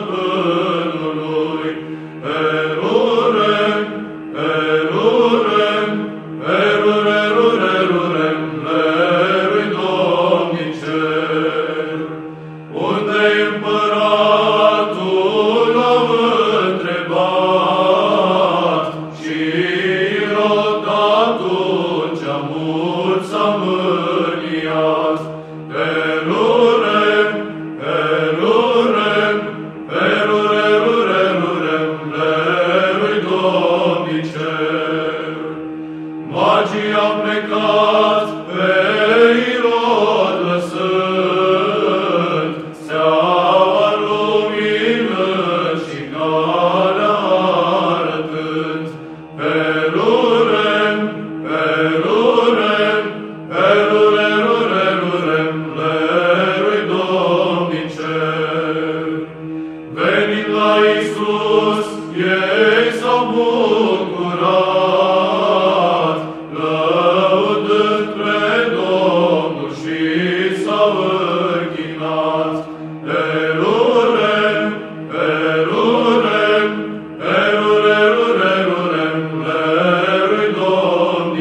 the my God.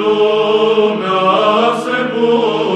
lumea se pune.